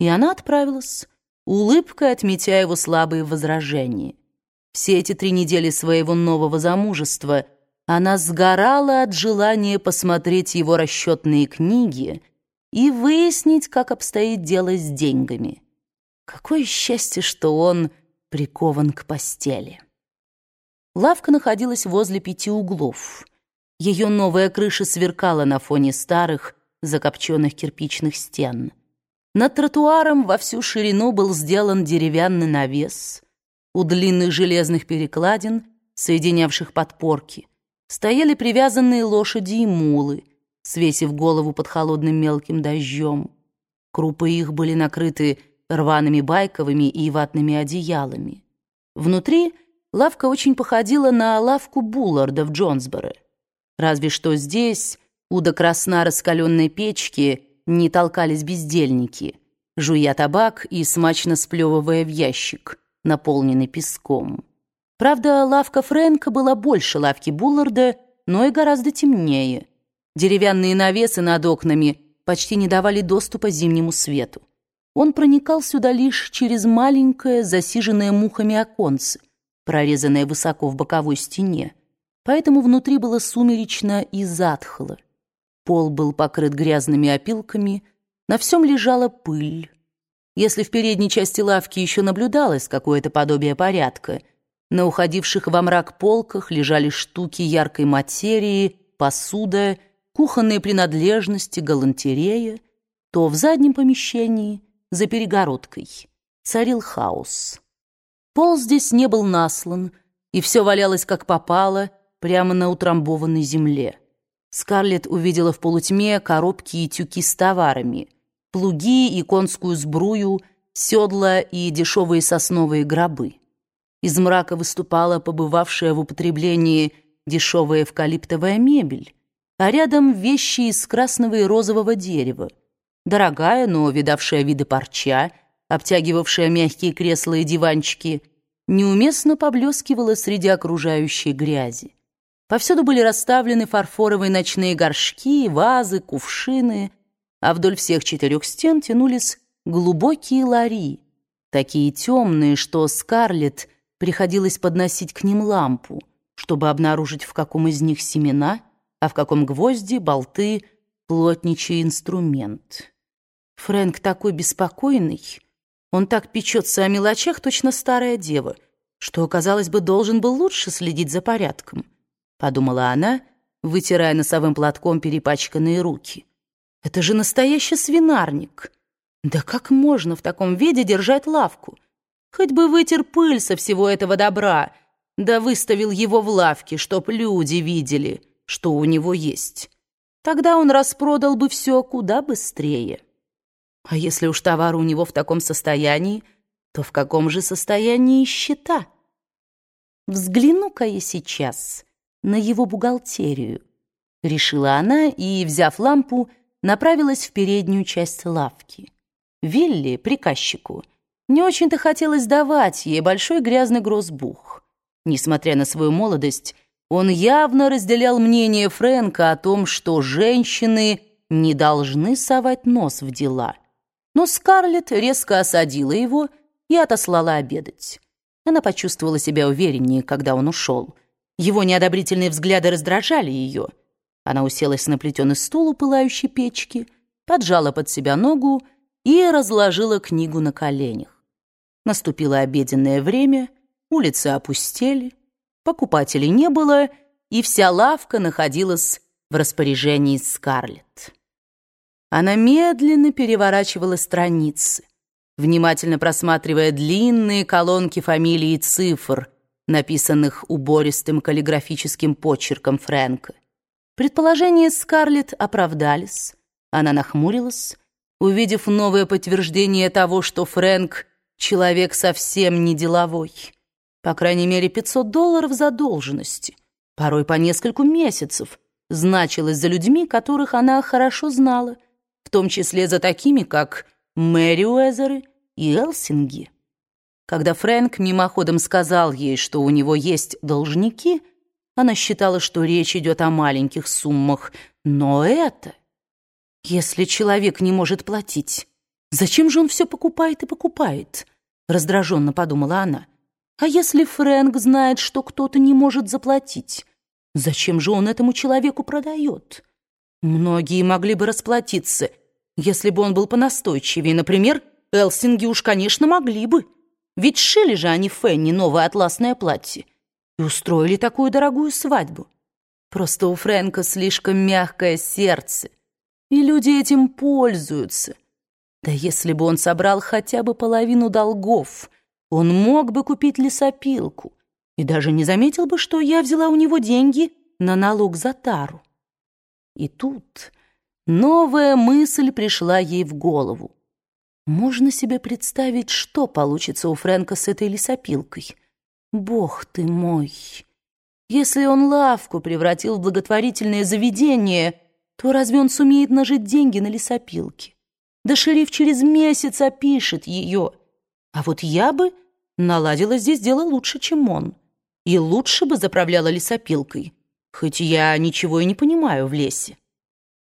И она отправилась, улыбкой отметя его слабые возражения. Все эти три недели своего нового замужества она сгорала от желания посмотреть его расчетные книги и выяснить, как обстоит дело с деньгами. Какое счастье, что он прикован к постели. Лавка находилась возле пяти углов. Ее новая крыша сверкала на фоне старых, закопченных кирпичных стен. Над тротуаром во всю ширину был сделан деревянный навес. У длинных железных перекладин, соединявших подпорки, стояли привязанные лошади и мулы, свесив голову под холодным мелким дождем. Крупы их были накрыты рваными байковыми и ватными одеялами. Внутри лавка очень походила на лавку Булларда в Джонсборо. Разве что здесь, у до красна раскаленной печки, не толкались бездельники, жуя табак и смачно сплевывая в ящик, наполненный песком. Правда, лавка Фрэнка была больше лавки Булларда, но и гораздо темнее. Деревянные навесы над окнами почти не давали доступа зимнему свету. Он проникал сюда лишь через маленькое, засиженное мухами оконце, прорезанное высоко в боковой стене, поэтому внутри было сумеречно и затхло. Пол был покрыт грязными опилками, на всем лежала пыль. Если в передней части лавки еще наблюдалось какое-то подобие порядка, на уходивших во мрак полках лежали штуки яркой материи, посуда, кухонные принадлежности, галантерея, то в заднем помещении, за перегородкой, царил хаос. Пол здесь не был наслан, и все валялось как попало, прямо на утрамбованной земле. Скарлетт увидела в полутьме коробки и тюки с товарами, плуги и конскую сбрую, седла и дешевые сосновые гробы. Из мрака выступала побывавшая в употреблении дешевая эвкалиптовая мебель, а рядом вещи из красного и розового дерева, дорогая, но видавшая виды парча, обтягивавшая мягкие кресла и диванчики, неуместно поблескивала среди окружающей грязи. Повсюду были расставлены фарфоровые ночные горшки, вазы, кувшины, а вдоль всех четырех стен тянулись глубокие лари, такие темные, что Скарлетт приходилось подносить к ним лампу, чтобы обнаружить, в каком из них семена, а в каком гвозди, болты, плотничий инструмент. Фрэнк такой беспокойный, он так печется о мелочах, точно старая дева, что, казалось бы, должен был лучше следить за порядком подумала она, вытирая носовым платком перепачканные руки. Это же настоящий свинарник. Да как можно в таком виде держать лавку? Хоть бы вытер пыль со всего этого добра, да выставил его в лавке, чтоб люди видели, что у него есть. Тогда он распродал бы все куда быстрее. А если уж товар у него в таком состоянии, то в каком же состоянии счета? Взгляну-ка я сейчас на его бухгалтерию, решила она и, взяв лампу, направилась в переднюю часть лавки. Вилли, приказчику, не очень-то хотелось давать ей большой грязный грозбух. Несмотря на свою молодость, он явно разделял мнение Фрэнка о том, что женщины не должны совать нос в дела. Но Скарлетт резко осадила его и отослала обедать. Она почувствовала себя увереннее, когда он ушел. Его неодобрительные взгляды раздражали ее. Она уселась на плетеный стул у пылающей печки, поджала под себя ногу и разложила книгу на коленях. Наступило обеденное время, улицы опустели, покупателей не было, и вся лавка находилась в распоряжении Скарлетт. Она медленно переворачивала страницы, внимательно просматривая длинные колонки фамилий и цифр — написанных убористым каллиграфическим почерком Фрэнка. Предположения Скарлетт оправдались. Она нахмурилась, увидев новое подтверждение того, что Фрэнк — человек совсем не деловой. По крайней мере, 500 долларов задолженности, порой по нескольку месяцев, значилось за людьми, которых она хорошо знала, в том числе за такими, как Мэри Уэзеры и Элсинги. Когда Фрэнк мимоходом сказал ей, что у него есть должники, она считала, что речь идет о маленьких суммах. Но это... Если человек не может платить, Зачем же он все покупает и покупает? Раздраженно подумала она. А если Фрэнк знает, что кто-то не может заплатить? Зачем же он этому человеку продает? Многие могли бы расплатиться, если бы он был понастойчивее. Например, Элсинги уж, конечно, могли бы. Ведь шили же они Фенни новое атласное платье и устроили такую дорогую свадьбу. Просто у Фрэнка слишком мягкое сердце, и люди этим пользуются. Да если бы он собрал хотя бы половину долгов, он мог бы купить лесопилку и даже не заметил бы, что я взяла у него деньги на налог за тару. И тут новая мысль пришла ей в голову. Можно себе представить, что получится у Фрэнка с этой лесопилкой. Бог ты мой! Если он лавку превратил в благотворительное заведение, то разве он сумеет нажить деньги на лесопилке? Да шериф через месяц опишет ее. А вот я бы наладила здесь дело лучше, чем он. И лучше бы заправляла лесопилкой, хоть я ничего и не понимаю в лесе.